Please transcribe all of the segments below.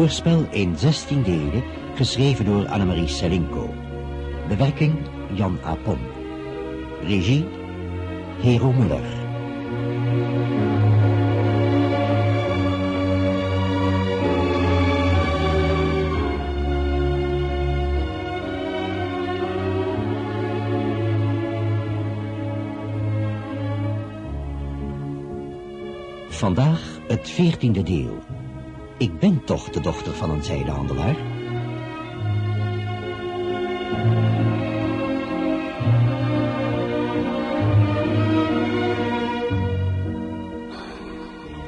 Hoorspel in 16 delen, geschreven door Annemarie Selinko. Bewerking Jan Apon. Regie Hero Muller. Vandaag het veertiende deel. Ik ben toch de dochter van een zijdehandelaar?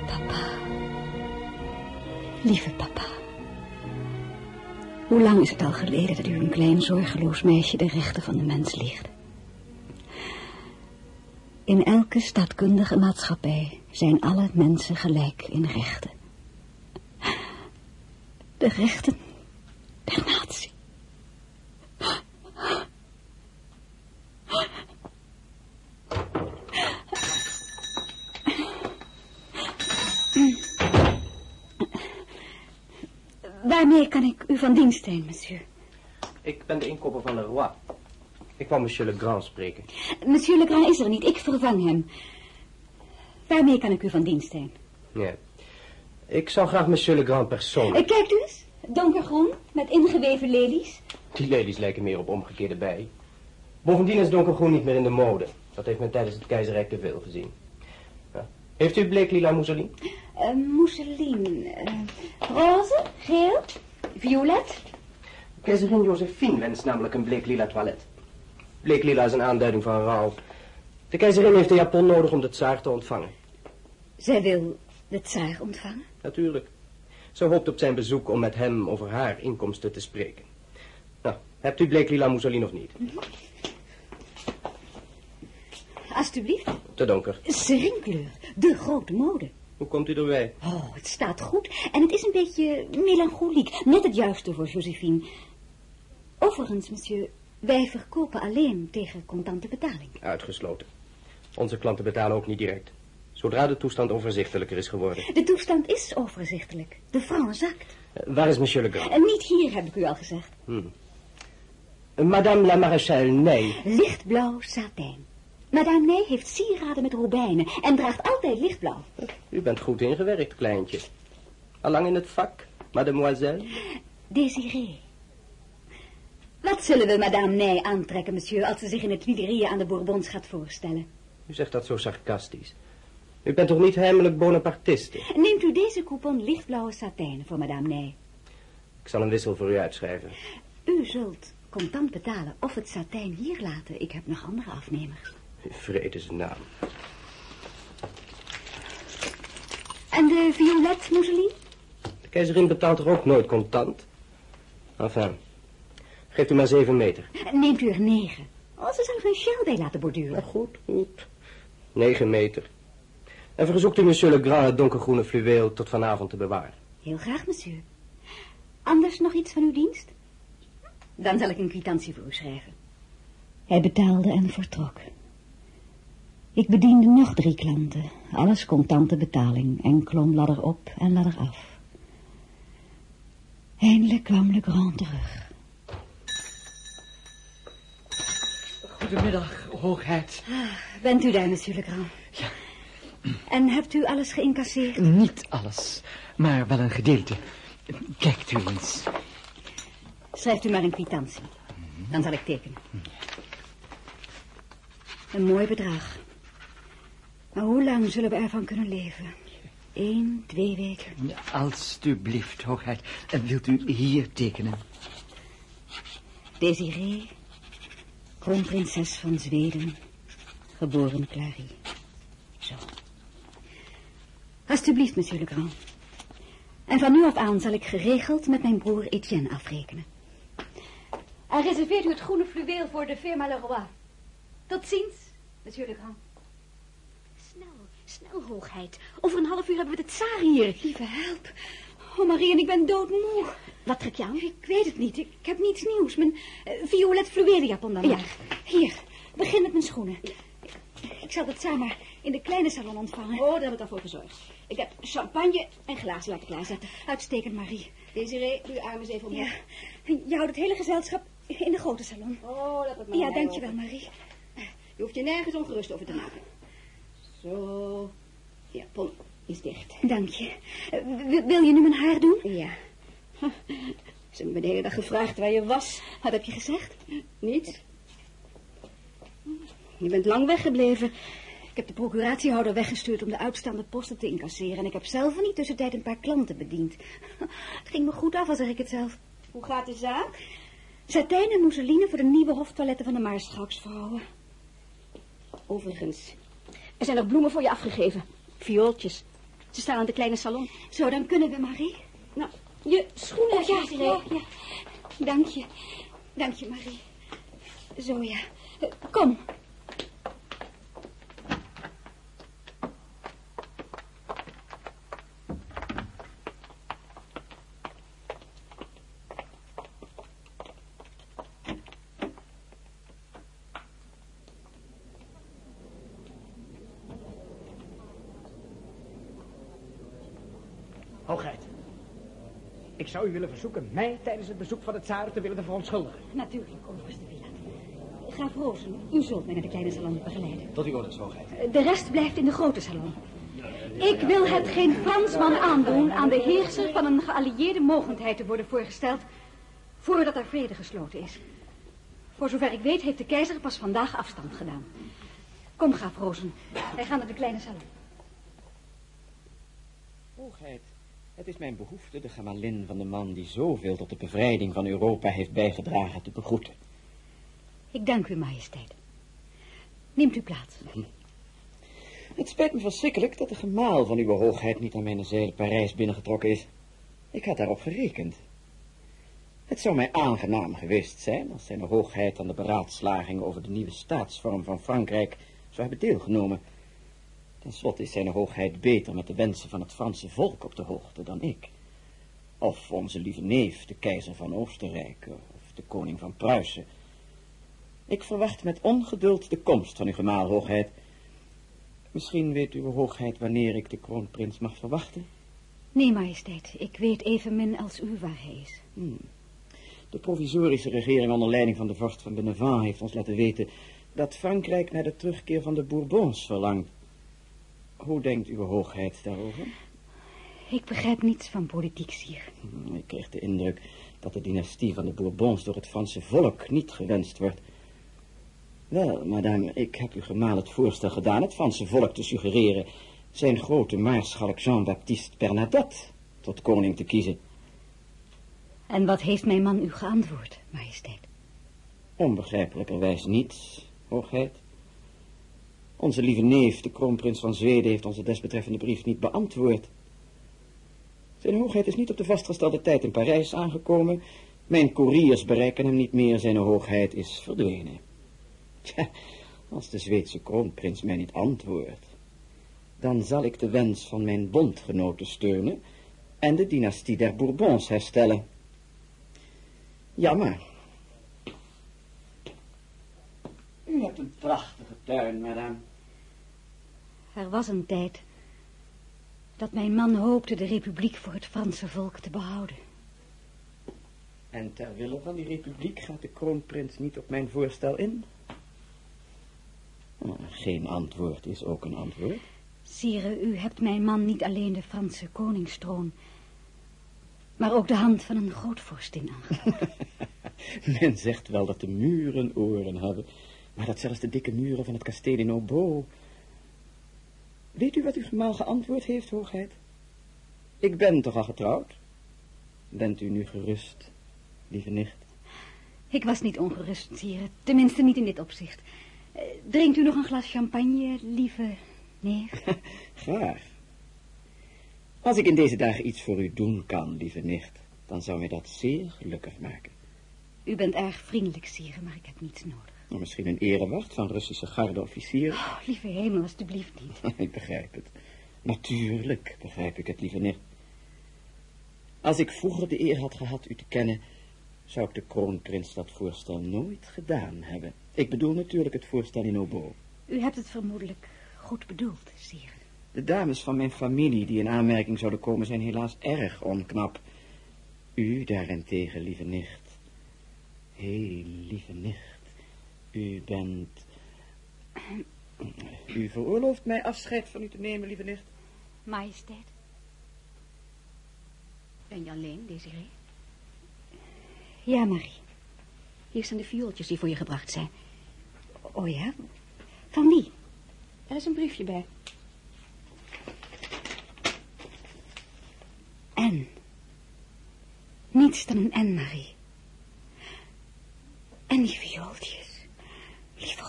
Papa. Lieve papa. Hoe lang is het al geleden dat u een klein zorgeloos meisje de rechten van de mens leerde? In elke staatkundige maatschappij zijn alle mensen gelijk in rechten. De rechten der natie. Waarmee kan ik u van dienst zijn, monsieur? Ik ben de inkopper van Le Roi. Ik kwam monsieur Legrand spreken. Monsieur Legrand is er niet, ik vervang hem. Waarmee kan ik u van dienst zijn? Ja. Ik zou graag monsieur Legrand persoonlijk... Eh, Kijkt u eens, donkergroen, met ingeweven lelies. Die lelies lijken meer op omgekeerde bijen. Bovendien is donkergroen niet meer in de mode. Dat heeft men tijdens het keizerrijk te veel gezien. Ja. Heeft u bleeklila mousseline? Uh, mousseline, eh, roze, geel, violet. Keizerin Josephine wenst namelijk een bleeklila toilet. Bleeklila is een aanduiding van rouw. De keizerin heeft een japon nodig om de tsaar te ontvangen. Zij wil de tsaar ontvangen? Natuurlijk. Ze hoopt op zijn bezoek om met hem over haar inkomsten te spreken. Nou, hebt u bleeklila mousseline of niet? Alsjeblieft. Te donker. Serinkleur, de grote mode. Hoe komt u erbij? Oh, het staat goed. En het is een beetje melancholiek. Net het juiste voor Josephine. Overigens, monsieur, wij verkopen alleen tegen contante betaling. Uitgesloten. Onze klanten betalen ook niet direct. Zodra de toestand overzichtelijker is geworden. De toestand is overzichtelijk. De franc zakt. Uh, waar is monsieur Legrand? En niet hier, heb ik u al gezegd. Hmm. Uh, Madame la Maréchale Ney. Lichtblauw satijn. Madame Ney heeft sieraden met robijnen en draagt altijd lichtblauw. U bent goed ingewerkt, kleintje. Allang in het vak, mademoiselle? Désiré. Wat zullen we madame Ney aantrekken, monsieur, als ze zich in het Tuileries aan de Bourbons gaat voorstellen? U zegt dat zo sarcastisch. U bent toch niet heimelijk bonapartiste? Neemt u deze coupon lichtblauwe satijn voor madame Ney. Ik zal een wissel voor u uitschrijven. U zult contant betalen of het satijn hier laten. Ik heb nog andere afnemers. Vredesnaam. En de violet mousseline? De keizerin betaalt er ook nooit contant. Enfin, geeft u maar zeven meter. Neemt u er negen. Oh, ze zou er een bij laten borduren. Goed, goed. Negen meter. En verzoekt u monsieur Legrand het donkergroene fluweel tot vanavond te bewaren. Heel graag, monsieur. Anders nog iets van uw dienst? Dan zal ik een kwitantie voor u schrijven. Hij betaalde en vertrok. Ik bediende nog drie klanten. Alles contante betaling en klom ladder op en ladder af. Eindelijk kwam Legrand terug. Goedemiddag, hoogheid. Ah, bent u daar, monsieur Legrand? Ja. En hebt u alles geïncasseerd? Niet alles, maar wel een gedeelte. Kijkt u eens. Schrijft u maar een kwitantie. Dan zal ik tekenen. Een mooi bedrag. Maar hoe lang zullen we ervan kunnen leven? Eén, twee weken? Alsjeblieft, hoogheid. En wilt u hier tekenen? Desiree, kroonprinses van Zweden, geboren Clary. Alsjeblieft, monsieur Legrand. En van nu af aan zal ik geregeld met mijn broer Etienne afrekenen. En reserveert u het groene fluweel voor de firma Leroy. Tot ziens, monsieur Legrand. Snel, snel, hoogheid. Over een half uur hebben we de tsaar hier. Lieve help. Oh, Marie, en ik ben doodmoe. Wat trek je aan? Ik weet het niet. Ik heb niets nieuws. Mijn uh, violet fluweeljapon dan Ja. maar. Hier, begin met mijn schoenen. Ik zal de tsaar maar in de kleine salon ontvangen. Oh, daar heb ik al voor gezorgd. Ik heb champagne en glazen laten klaarzetten. Uitstekend, Marie. Desiree, doe je arm eens even omhoog. Ja, je houdt het hele gezelschap in de grote salon. Oh, dat het Ja, dankjewel, Marie. Je hoeft je nergens ongerust over te maken. Zo. Ja, pom is dicht. Dank je. Wil- je nu mijn haar doen? Ja. Ze hebben me de hele dag gevraagd waar je was. Wat heb je gezegd? Niet? Je bent lang weggebleven. Ik heb de procuratiehouder weggestuurd om de uitstaande posten te incasseren. En ik heb zelf in die tussentijd een paar klanten bediend. Het ging me goed af, al zeg ik het zelf. Hoe gaat de zaak? Satijn en mousseline voor de nieuwe hoftoiletten van de Maarschalksvrouwen. Overigens, er zijn nog bloemen voor je afgegeven. Viooltjes. Ze staan aan de kleine salon. Zo, dan kunnen we, Marie. Nou, je schoenen, Oh, ja, Desiree. ja, ja. Dank je. Dank je, Marie. Zo, ja. Eh, Kom. Hoogheid. Ik zou u willen verzoeken mij tijdens het bezoek van de tsaar te willen verontschuldigen. Natuurlijk, overste Wieland. Graaf Rozen, u zult mij naar de kleine salon begeleiden. Tot uw orders, hoogheid. Eh, De rest blijft in de grote salon. Ik wil het geen Fransman aandoen aan de heerser van een geallieerde mogendheid te worden voorgesteld voordat er vrede gesloten is. Voor zover ik weet heeft de keizer pas vandaag afstand gedaan. Kom, graaf Rozen. Wij gaan naar de kleine salon. Hoogheid, het is mijn behoefte de gemalin van de man die zoveel tot de bevrijding van Europa heeft bijgedragen te begroeten. Ik dank u, majesteit. Neemt u plaats. Het spijt me verschrikkelijk dat de gemaal van uw hoogheid niet aan mijn zijde Parijs binnengetrokken is. Ik had daarop gerekend. Het zou mij aangenaam geweest zijn als zijn hoogheid aan de beraadslaging over de nieuwe staatsvorm van Frankrijk zou hebben deelgenomen. Ten slotte is zijn hoogheid beter met de wensen van het Franse volk op de hoogte dan ik. Of onze lieve neef, de keizer van Oostenrijk, of de koning van Pruisen. Ik verwacht met ongeduld de komst van uw gemaal, hoogheid. Misschien weet uw hoogheid wanneer ik de kroonprins mag verwachten? Nee, majesteit. Ik weet evenmin als u waar hij is. De provisorische regering onder leiding van de vorst van Benevent heeft ons laten weten dat Frankrijk naar de terugkeer van de Bourbons verlangt. Hoe denkt uw hoogheid daarover? Ik begrijp niets van politiek, sire. Hm, Ik kreeg de indruk dat de dynastie van de Bourbons door het Franse volk niet gewenst wordt. Wel, madame, ik heb u gemaal het voorstel gedaan het Franse volk te suggereren zijn grote maarschalk Jean-Baptiste Bernadotte tot koning te kiezen. En wat heeft mijn man u geantwoord, majesteit? Onbegrijpelijkerwijs niets, hoogheid. Onze lieve neef, de kroonprins van Zweden, heeft onze desbetreffende brief niet beantwoord. Zijn hoogheid is niet op de vastgestelde tijd in Parijs aangekomen. Mijn couriers bereiken hem niet meer, zijn hoogheid is verdwenen. Tja, als de Zweedse kroonprins mij niet antwoordt, dan zal ik de wens van mijn bondgenoten steunen en de dynastie der Bourbons herstellen. Jammer. U hebt een prachtige tuin, madame. Er was een tijd dat mijn man hoopte de republiek voor het Franse volk te behouden. En ter wille van die republiek gaat de kroonprins niet op mijn voorstel in? Ah, Geen antwoord is ook een antwoord. Sire, u hebt mijn man niet alleen de Franse koningstroon, maar ook de hand van een grootvorstin aangeboden. Men zegt wel dat de muren oren hebben, maar dat zelfs de dikke muren van het kasteel in Obo... Weet u wat uw gemaal geantwoord heeft, hoogheid? Ik ben toch al getrouwd? Bent u nu gerust, lieve nicht? Ik was niet ongerust, sire, tenminste niet in dit opzicht. Eh, Drinkt u nog een glas champagne, lieve neef? Graag. Als ik in deze dagen iets voor u doen kan, lieve nicht, dan zou mij dat zeer gelukkig maken. U bent erg vriendelijk, sire, maar ik heb niets nodig. Misschien een erewacht van Russische gardeofficieren. Oh, lieve hemel, alstublieft niet. ik begrijp het. Natuurlijk begrijp ik het, lieve nicht. Als ik vroeger de eer had gehad u te kennen, zou ik de kroonprins dat voorstel nooit gedaan hebben. Ik bedoel natuurlijk het voorstel in Obo. U hebt het vermoedelijk goed bedoeld, sire. De dames van mijn familie die in aanmerking zouden komen zijn helaas erg onknap. U daarentegen, lieve nicht. Heel lieve nicht. U bent... U veroorlooft mij afscheid van u te nemen, lieve nicht. Majesteit. Ben je alleen, Desiree? Ja, Marie. Hier zijn de viooltjes die voor je gebracht zijn. Oh ja? Van wie? Er is een briefje bij. En. Niets dan een en, Marie. En die viooltjes.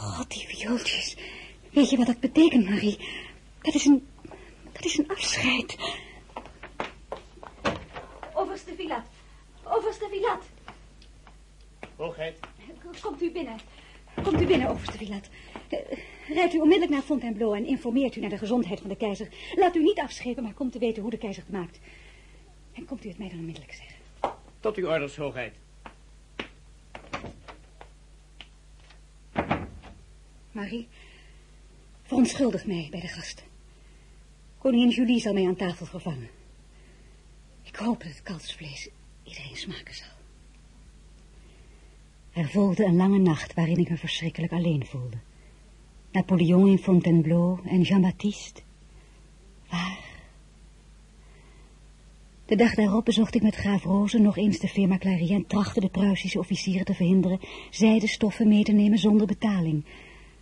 God, die viooltjes. Weet je wat dat betekent, Marie? Dat is een... Dat is een afscheid. Overste Vilat. Overste Vilat. Hoogheid. Komt u binnen. Komt u binnen, overste Vilat. Eh, Rijdt u onmiddellijk naar Fontainebleau en informeert u naar de gezondheid van de keizer. Laat u niet afschepen, maar kom te weten hoe de keizer het maakt. En komt u het mij dan onmiddellijk zeggen. Tot uw orders, hoogheid. Marie, verontschuldig mij bij de gasten. Koningin Julie zal mij aan tafel vervangen. Ik hoop dat het kalfsvlees iedereen smaken zal. Er volgde een lange nacht waarin ik me verschrikkelijk alleen voelde. Napoleon in Fontainebleau en Jean-Baptiste. Waar? De dag daarop bezocht ik met graaf Rozen nog eens de firma Clary en trachtte de Pruisische officieren te verhinderen zijde stoffen mee te nemen zonder betaling.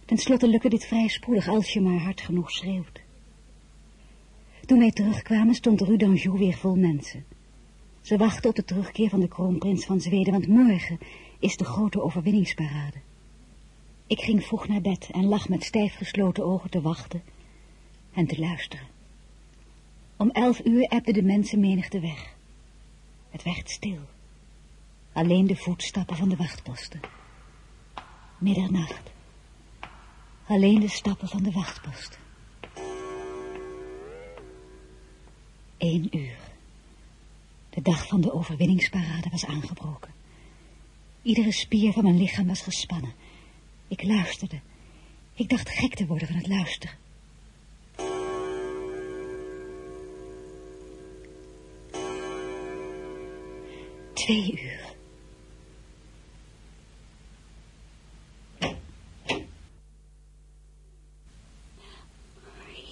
Ten slotte lukte dit vrij spoedig als je maar hard genoeg schreeuwt. Toen wij terugkwamen stond Rue d'Anjou weer vol mensen. Ze wachten op de terugkeer van de kroonprins van Zweden, want morgen is de grote overwinningsparade. Ik ging vroeg naar bed en lag met stijf gesloten ogen te wachten en te luisteren. Om elf uur ebde de mensenmenigte weg. Het werd stil. Alleen de voetstappen van de wachtposten. Middernacht. Alleen de stappen van de wachtposten. Eén uur. De dag van de overwinningsparade was aangebroken. Iedere spier van mijn lichaam was gespannen. Ik luisterde. Ik dacht gek te worden van het luisteren. Twee uur.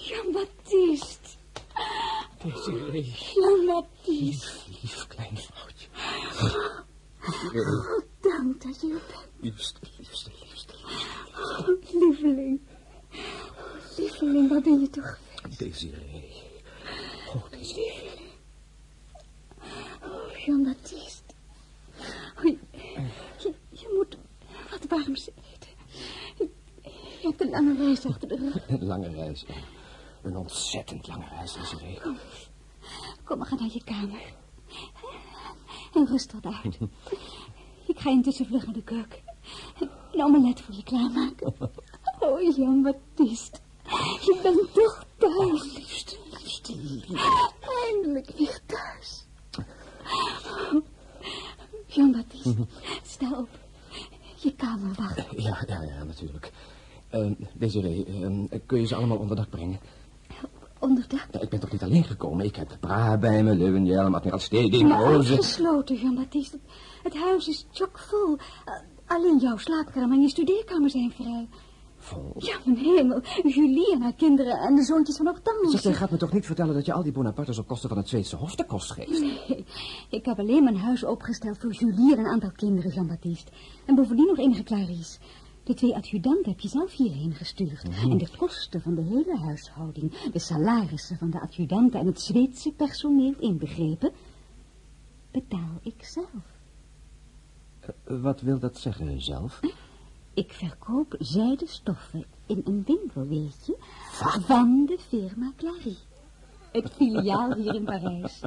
Jean-Baptiste. Desiree, Jean-Baptiste. lief klein vrouwtje. Dank dat je er bent. Liefste, liefste, liefste. Lieveling. Lieveling, wat ben je toch Desiree. Oh, Desiree. Oh, Jean-Baptiste. Oh, je, je, je moet wat warms eten. Je, je hebt een lange reis achter de rug. Een lange reis. Een, een ontzettend lange reis, Desiree. Kom, we gaan naar je kamer. En rust wat uit. Ik ga intussen vlug naar de keuken. Een omelet voor je klaarmaken. Oh, Jean-Baptiste. Je bent toch thuis. Liefste, liefste, liefste. Eindelijk weer thuis. Jean-Baptiste, sta op. Je kamer wacht. Ja, ja, ja, natuurlijk. Uh, Desiree, uh, kun je ze allemaal onder dak brengen? Ja, ik ben toch niet alleen gekomen? Ik heb Bra bij me, Leuwenjelm, admiraal Steding, Maar Roze. uitgesloten, Jean-Baptiste. Het huis is chockvol. Uh, alleen jouw slaapkamer en je studeerkamer zijn vrij. Vol. Ja, mijn hemel. Julie en haar kinderen en de zoontjes van Octave. Zeg, jij gaat me toch niet vertellen dat je al die Bonapartes op kosten van het Zweedse hof de kost geeft? Nee, ik heb alleen mijn huis opgesteld voor Julie en een aantal kinderen, Jean-Baptiste. En bovendien nog enige Clarice. De twee adjudanten heb je zelf hierheen gestuurd. En de kosten van de hele huishouding, de salarissen van de adjudanten en het Zweedse personeel inbegrepen, betaal ik zelf. Uh, wat wil dat zeggen, zelf? Ik verkoop zijde stoffen in een winkel, weet je, van de firma Clary. Het filiaal hier in Parijs.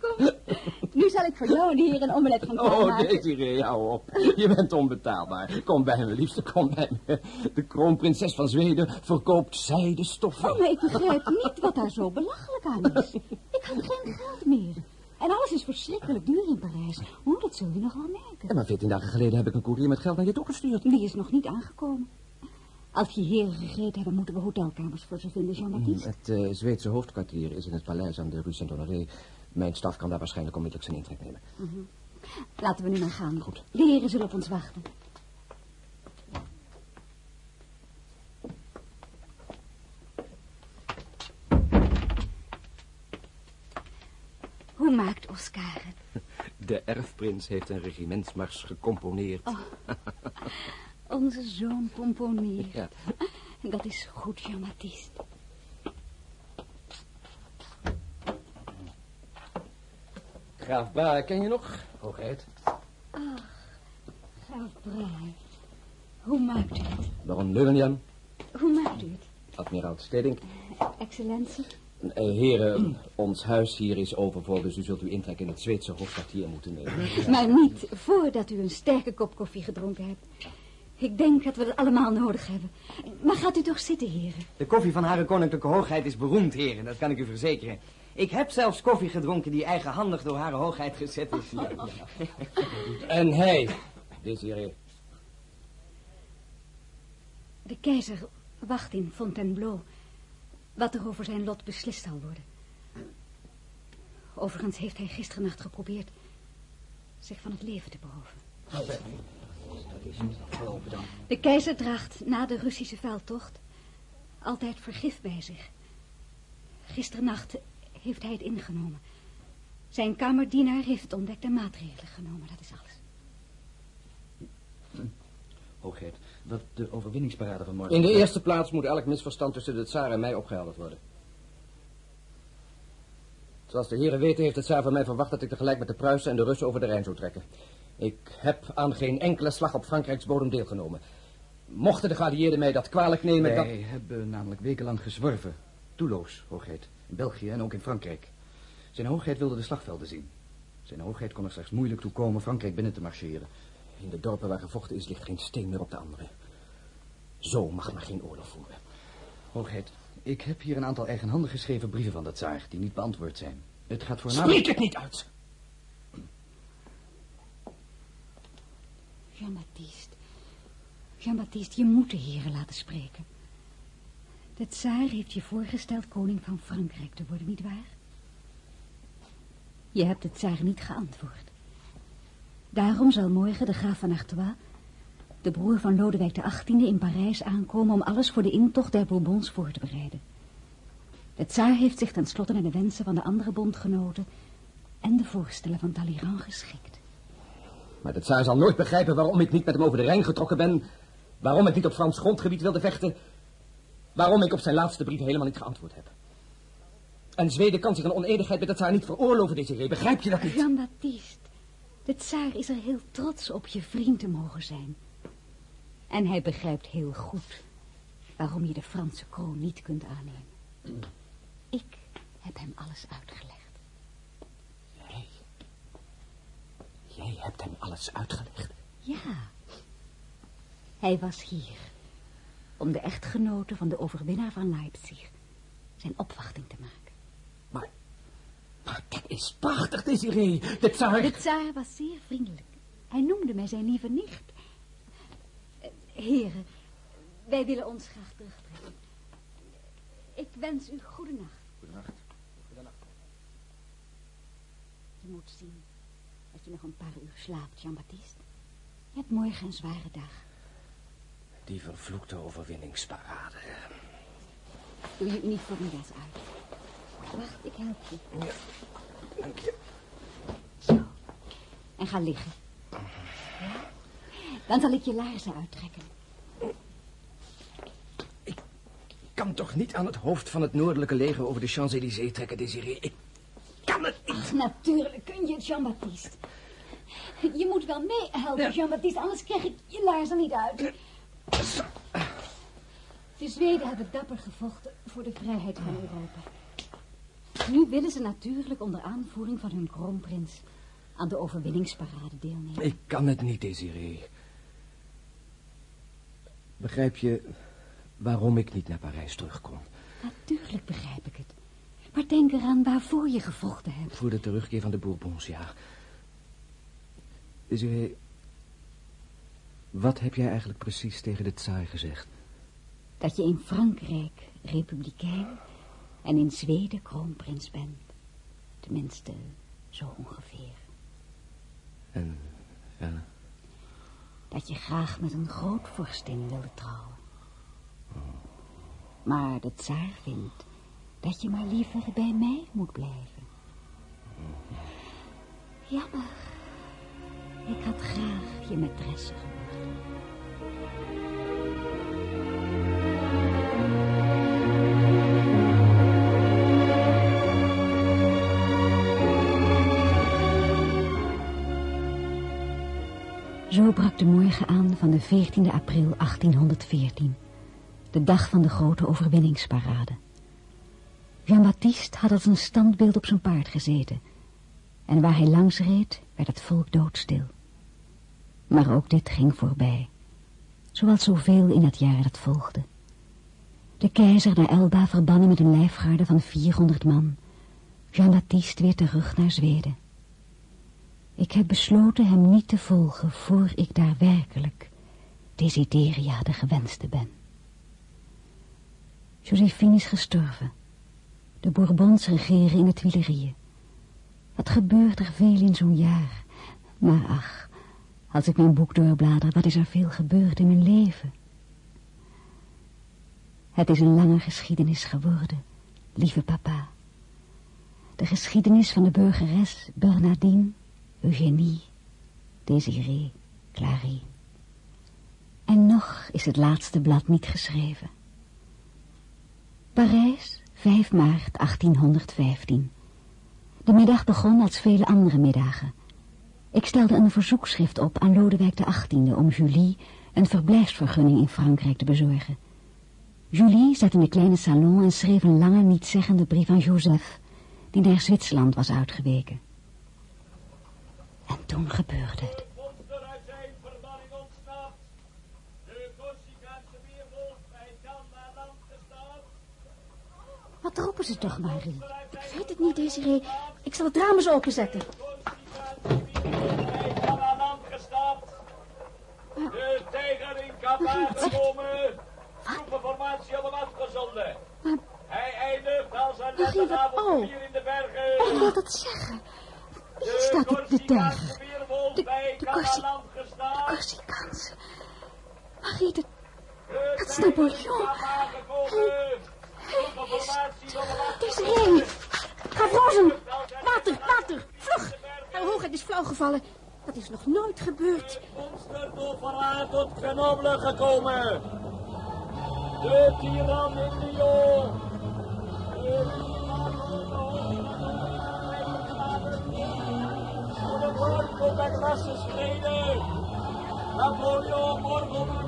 Kom, nu zal ik voor jou en de heer een omelet gaan Oh. Desiree, hou op. Je bent onbetaalbaar. Kom bij me, liefste, kom bij me. De kroonprinses van Zweden verkoopt zijde stoffen. Oh, maar ik begrijp niet wat daar zo belachelijk aan is. Ik had geen geld meer. En alles is verschrikkelijk duur in Parijs. Hoe, dat zul je nog wel merken. Ja, maar veertien dagen geleden heb ik een koerier met geld naar je toegestuurd. Die is nog niet aangekomen. Als je heren gegeten hebben, moeten we hotelkamers voor ze vinden, Jean-Baptiste. Het eh, Zweedse hoofdkwartier is in het paleis aan de Rue Saint-Honoré. Mijn staf kan daar waarschijnlijk onmiddellijk zijn intrek nemen. Laten we nu maar gaan. Goed. De heren zullen op ons wachten. Hoe maakt Oscar het? De erfprins heeft een regimentsmars gecomponeerd. Onze zoon componeert. Ja. Dat is goed, Jean-Baptiste. Graaf Brahe ken je nog, hoogheid? Graaf Braai. Hoe maakt u het? Baron Leuvenjan, Hoe maakt u het? admiraal Steding. Excellentie? Eh, heren, ons huis hier is overvol, dus u zult uw intrek in het Zweedse hoofdkwartier moeten nemen. Maar niet voordat u een sterke kop koffie gedronken hebt. Ik denk dat we dat allemaal nodig hebben. Maar gaat u toch zitten, heren? De koffie van Hare Koninklijke Hoogheid is beroemd, heren. Dat kan ik u verzekeren. Ik heb zelfs koffie gedronken die eigenhandig door Hare Hoogheid gezet is. En hij, Desiree. De keizer wacht in Fontainebleau. Wat er over zijn lot beslist zal worden. Overigens heeft hij gisternacht geprobeerd zich van het leven te beroven. De keizer draagt na de Russische veldtocht altijd vergif bij zich. Gisternacht heeft hij het ingenomen. Zijn kamerdienaar heeft het ontdekt en maatregelen genomen, dat is alles. Hoogheid, wat de overwinningsparade van morgen... In de eerste plaats moet elk misverstand tussen de tsaar en mij opgehelderd worden. Zoals de heren weten heeft de tsaar van mij verwacht dat ik tegelijk met de Pruisen en de Russen over de Rijn zou trekken. Ik heb aan geen enkele slag op Frankrijks bodem deelgenomen. Mochten de geallieerden mij dat kwalijk nemen, dan... Wij hebben namelijk wekenlang gezworven. Doelloos, hoogheid. In België en ook in Frankrijk. Zijn hoogheid wilde de slagvelden zien. Zijn hoogheid kon er slechts moeilijk toe komen Frankrijk binnen te marcheren. In de dorpen waar gevochten is, ligt geen steen meer op de andere. Zo mag men geen oorlog voeren. Hoogheid, ik heb hier een aantal eigenhandig geschreven brieven van de tsaar... die niet beantwoord zijn. Het gaat voornamelijk... Spreek het niet uit! Jean-Baptiste. Jean-Baptiste, je moet de heren laten spreken. De tsaar heeft je voorgesteld koning van Frankrijk te worden, nietwaar? Je hebt de tsaar niet geantwoord. Daarom zal morgen de graaf van Artois, de broer van Lodewijk XVIII, in Parijs aankomen om alles voor de intocht der Bourbons voor te bereiden. De tsaar heeft zich tenslotte naar de wensen van de andere bondgenoten en de voorstellen van Talleyrand geschikt. Maar de tsaar zal nooit begrijpen waarom ik niet met hem over de Rijn getrokken ben. Waarom ik niet op Frans grondgebied wilde vechten. Waarom ik op zijn laatste brief helemaal niet geantwoord heb. En Zweden kan zich een onedigheid met de tsaar niet veroorloven, Desiree. Begrijp je dat niet? Jean-Baptiste, de tsaar is er heel trots op je vriend te mogen zijn. En hij begrijpt heel goed waarom je de Franse kroon niet kunt aannemen. Ik heb hem alles uitgelegd. Jij... Jij hebt hem alles uitgelegd. Ja. Hij was hier om de echtgenote van de overwinnaar van Leipzig zijn opwachting te maken. Maar... Maar dat is prachtig, Desiree. De tsaar... De tsaar was zeer vriendelijk. Hij noemde mij zijn lieve nicht. Eh, Heren, wij willen ons graag terugtrekken. Ik wens u goede nacht. Goedenacht. Je moet zien dat je nog een paar uur slaapt, Jean-Baptiste. Je hebt morgen een zware dag. Die vervloekte overwinningsparade. Doe je uniformjas uit. Wacht, ik help je. Ja, dank je. Zo. En ga liggen. Ja? Dan zal ik je laarzen uittrekken. Ik kan toch niet aan het hoofd van het noordelijke leger over de Champs-Élysées trekken, Desiree. Ik kan het niet. Ach, natuurlijk kun je het, Jean-Baptiste. Je moet wel meehelpen, Jean-Baptiste, anders krijg ik je laarzen niet uit. De Zweden hebben dapper gevochten voor de vrijheid van Europa. Nu willen ze natuurlijk onder aanvoering van hun kroonprins aan de overwinningsparade deelnemen. Ik kan het niet, Desiree. Begrijp je waarom ik niet naar Parijs terugkom? Natuurlijk begrijp ik het. Maar denk eraan waarvoor je gevochten hebt. Voor de terugkeer van de Bourbons, ja. Desiree, wat heb jij eigenlijk precies tegen de tsaar gezegd? Dat je in Frankrijk republikein en in Zweden kroonprins bent. Tenminste, zo ongeveer. En verder? Dat je graag met een grootvorstin wilde trouwen. Maar de tsaar vindt dat je maar liever bij mij moet blijven. Jammer. Ik had graag je maîtresse geworden. Zo brak de morgen aan van de 14e april 1814. De dag van de grote overwinningsparade. Jean-Baptiste had als een standbeeld op zijn paard gezeten. En waar hij langs reed, werd het volk doodstil. Maar ook dit ging voorbij. Zoals zoveel in het jaar dat volgde. De keizer naar Elba verbannen met een lijfgarde van 400 man. Jean-Baptiste weer terug naar Zweden. Ik heb besloten hem niet te volgen voor ik daar werkelijk Desideria de gewenste ben. Josephine is gestorven. De Bourbons regeren in de Tuilerieën. Wat gebeurt er veel in zo'n jaar? Maar ach, als ik mijn boek doorblader, wat is er veel gebeurd in mijn leven? Het is een lange geschiedenis geworden, lieve papa. De geschiedenis van de burgeres Bernardine, Eugénie, Désirée, Clary. En nog is het laatste blad niet geschreven. Parijs, 5 maart 1815. De middag begon als vele andere middagen. Ik stelde een verzoekschrift op aan Lodewijk XVIII om Julie een verblijfsvergunning in Frankrijk te bezorgen. Julie zat in de kleine salon en schreef een lange, nietzeggende brief aan Joseph, die naar Zwitserland was uitgeweken. En toen gebeurde het. Wat roepen ze toch, Marie? Ik weet het niet, Desiree. Ik zal het raam eens openzetten. De tijger in Kapa gekomen. Troepenformatie op hem afgezonden. Hij eindigt als een wat... letteravond Oh, hier in de bergen. ik wil dat zeggen. Is dat, de, de tijger? De, de, Corsi, de Corsicaanse. Marie, de, dat is Napoleon. Desiree, ga Rozen. Water, water, vlug. Haar hoogheid is flauw gevallen. Dat is nog nooit gebeurd. monster door verraad tot Grenoble gekomen. De tiran in Lyon. De de woord tot de klasse schreden. Napoleon morgen op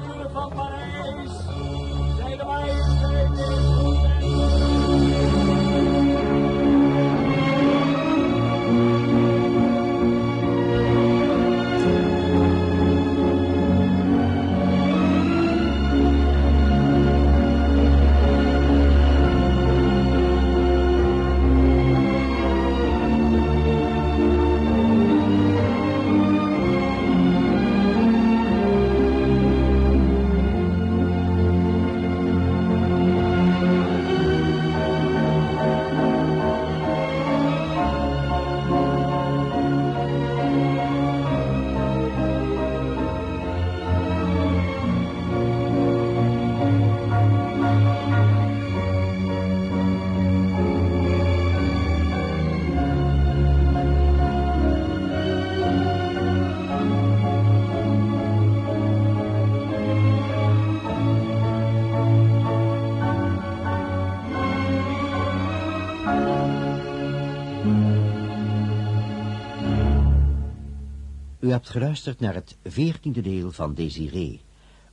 hebt geluisterd naar het veertiende deel van Desiree.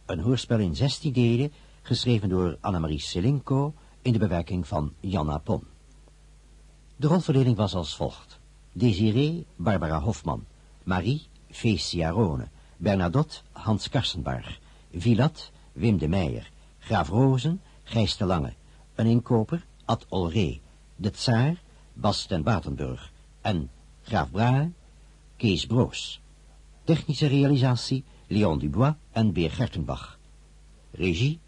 Een hoorspel in zestien delen, geschreven door Annemarie Selinko in de bewerking van Janna Pon. De rolverdeling was als volgt. Desiree, Barbara Hofman. Marie, Feestia Rone. Bernadotte, Hans Karsenbarg. Vilat, Wim de Meijer. Graaf Rozen, Gijs de Lange. Een inkoper, Ad Olré. De Tsaar, Bas ten Batenburg. En Graaf Brahe, Kees Broos. Technische realisatie Leon Dubois en Beer Gertenbach. Regie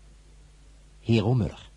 Hero Muller.